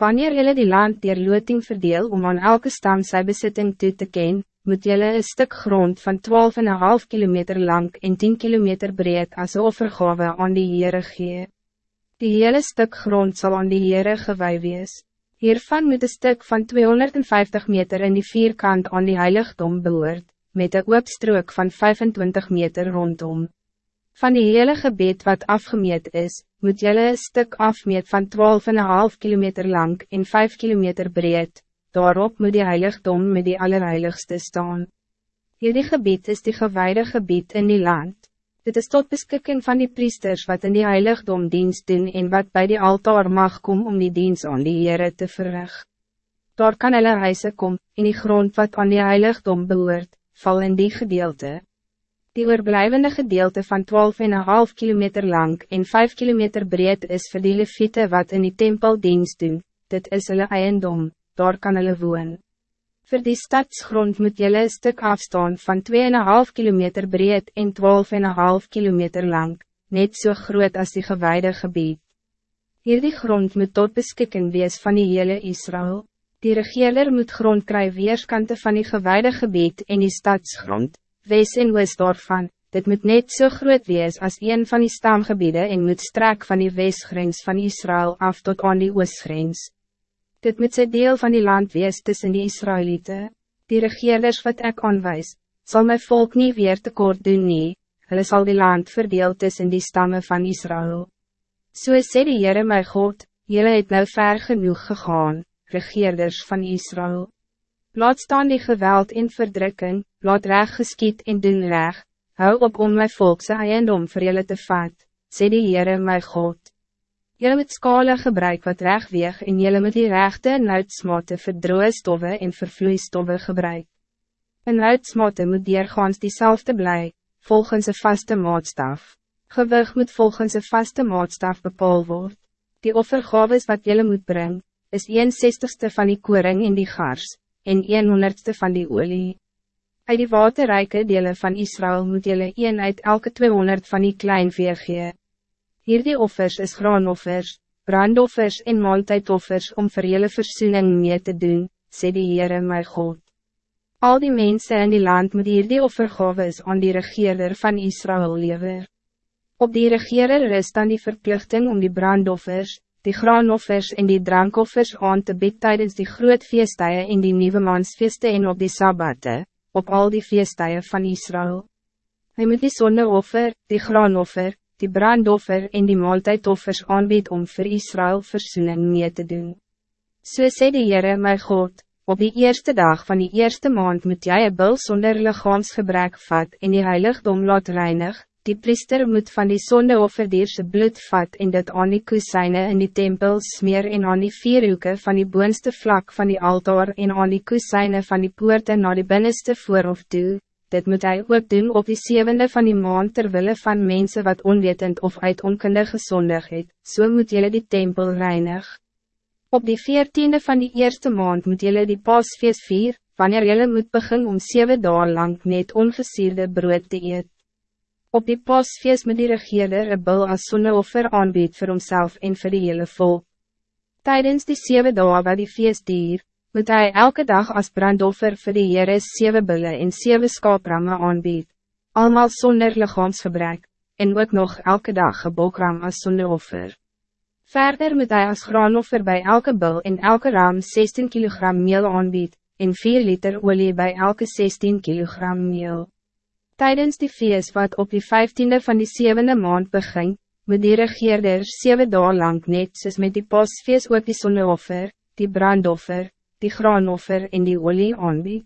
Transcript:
Wanneer jullie die land dier loting verdeel om aan elke stam sy besitting toe te ken, moet jullie een stuk grond van 12,5 kilometer lang en 10 kilometer breed als offergave aan die Heere gee. Die hele stuk grond zal aan die Heere gewij wees. Hiervan moet een stuk van 250 meter in die vierkant aan die heiligdom behoort, met een oopstrook van 25 meter rondom. Van die hele gebied wat afgemeet is, moet jelle een stuk afmeet van 12,5 kilometer lang en 5 kilometer breed, daarop moet die heiligdom met die allerheiligste staan. Hierdie gebied is die gewijde gebied in die land. Dit is tot beskikking van die priesters wat in die heiligdom dienst doen en wat bij die altaar mag kom om die dienst aan die Heere te verrig. Daar kan hulle huise kom, en die grond wat aan die heiligdom behoort, val in die gedeelte. Die oorblijvende gedeelte van 12,5 km lang en 5 km breed is vir die leviete wat in die tempel dienst doen, dit is hulle eiendom daar kan hulle woon. Voor die stadsgrond moet jylle een stuk afstaan van 2,5 km breed en 12,5 km lang, net zo so groot als die gewijde gebied. Hierdie grond moet tot beskikking wees van die hele Israël. Die regeerder moet grond kry weerskante van die gewijde gebied en die stadsgrond, wees en oos daarvan, dit moet net zo so groot wees als een van die stamgebieden en moet strek van die westgrens van Israël af tot aan die oostgrens. Dit moet sy deel van die land wees tussen die Israëlieten. Die regeerders wat ik aanwijs, zal mijn volk niet weer tekort doen nie, hulle sal die land verdeel tussen die stammen van Israël. So sê die Heere my God, jylle het nou ver genoeg gegaan, regeerders van Israël. Laat staan die geweld en verdrukking, laat reg geskiet en doen reg, hou op om my volkse eiendom vir jylle te vat, sê die Heere my God. Jullie moet skale gebruik wat reg weeg en jullie moet die rechte nuitsmate vir droogstoffe en vervloeistoffe gebruik. Een nuitsmate moet diergaans diezelfde bly, volgens een vaste maatstaf. Gewig moet volgens een vaste maatstaf bepaal word. Die offergaves wat jullie moet brengen, is 1 zestigste van die koring in die gars, en 1 honderdste van die olie. Uit die waterrijke delen van Israël moet jullie een uit elke 200 van die klein veer gee. Hierdie offers is graanoffers, brandoffers en maaltijdoffers om vir julle versoening mee te doen, sê die Heere my God. Al die mensen in die land moet hierdie offergaves aan die regeerder van Israël lever. Op die regeerder is dan die verplichting om die brandoffers, die graanoffers en die drankoffers aan te bid tijdens die groot feestuie en die nieuwe mansfeeste en op die sabbate, op al die feestuie van Israël. Hij moet die zonneoffer, die graanoffer, die brandoffer en die maaltijdoffers aanbied om voor Israël verzoening mee te doen. So sê die Heere my God, op die eerste dag van die eerste maand moet jij een bil sonder lichaamsgebrek vat en die heiligdom laat reinig, die priester moet van die sondeofferdierse bloed vat en dit aan die kusijne in die tempel smeer en aan die vierhoeken van die boonste vlak van die altaar en aan die kusijne van die poorte naar die binnenste voorhof toe, dit moet hij ook doen op die zevende van die maand terwille van mensen wat onwetend of uit onkunde gezondig het, so moet jullie die tempel reinig. Op die veertiende van die eerste maand moet jullie die pasfeest vier, wanneer jullie moet begin om zeven dagen lang net ongesierde brood te eet. Op die pasfeest moet die regeerder een bil as sonneoffer aanbied vir homself en vir die hele volk. Tijdens die zeven dagen wat die feest dier, moet hij elke dag als brandoffer voor de Heere zeven bullen en zeven skaapramme aanbied, allemaal zonder lichaamsgebrek, en ook nog elke dag een bokram als zondeoffer. Verder moet hij als graanoffer bij elke bul en elke ram 16 kilogram meel aanbied, en 4 liter olie bij elke 16 kilogram meel. Tijdens die feest wat op die 15e van die zevende maand begint, moet die regeerder 7 dagen lang net soos met die pasfeest ook die zondeoffer, die brandoffer, die graanoffer en die olie aanbied.